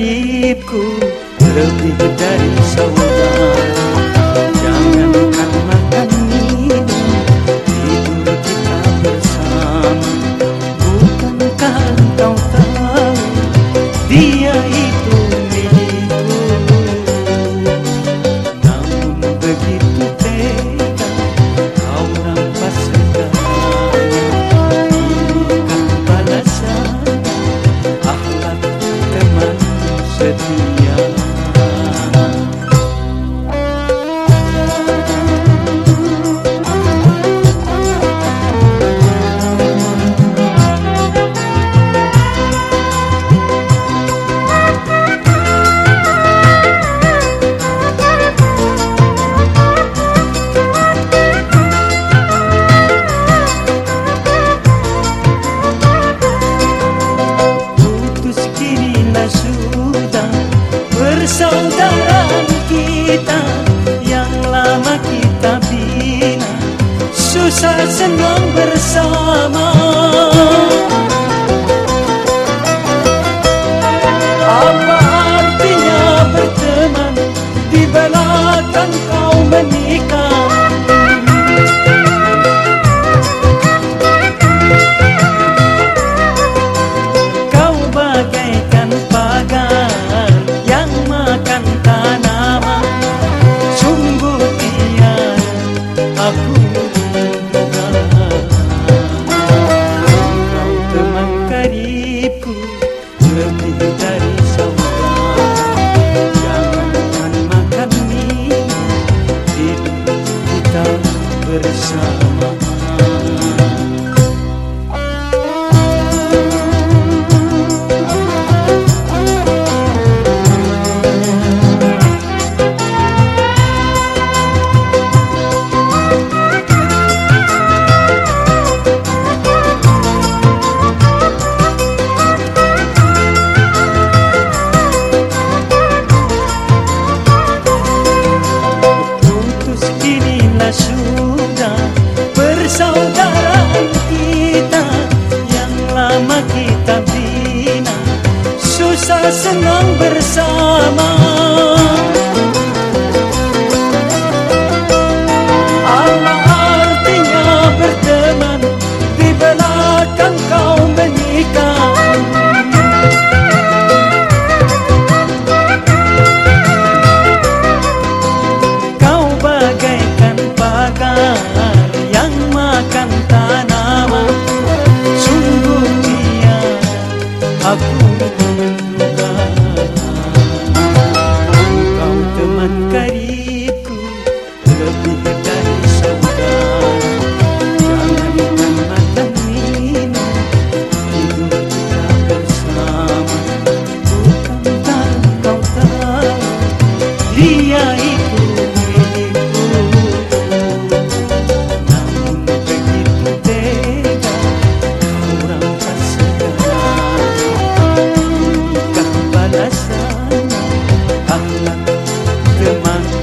keribku lebih dari saudara. bersenang bersama. Apa artinya berteman? Di belakang kau menikah. bersama senang bersama. jalan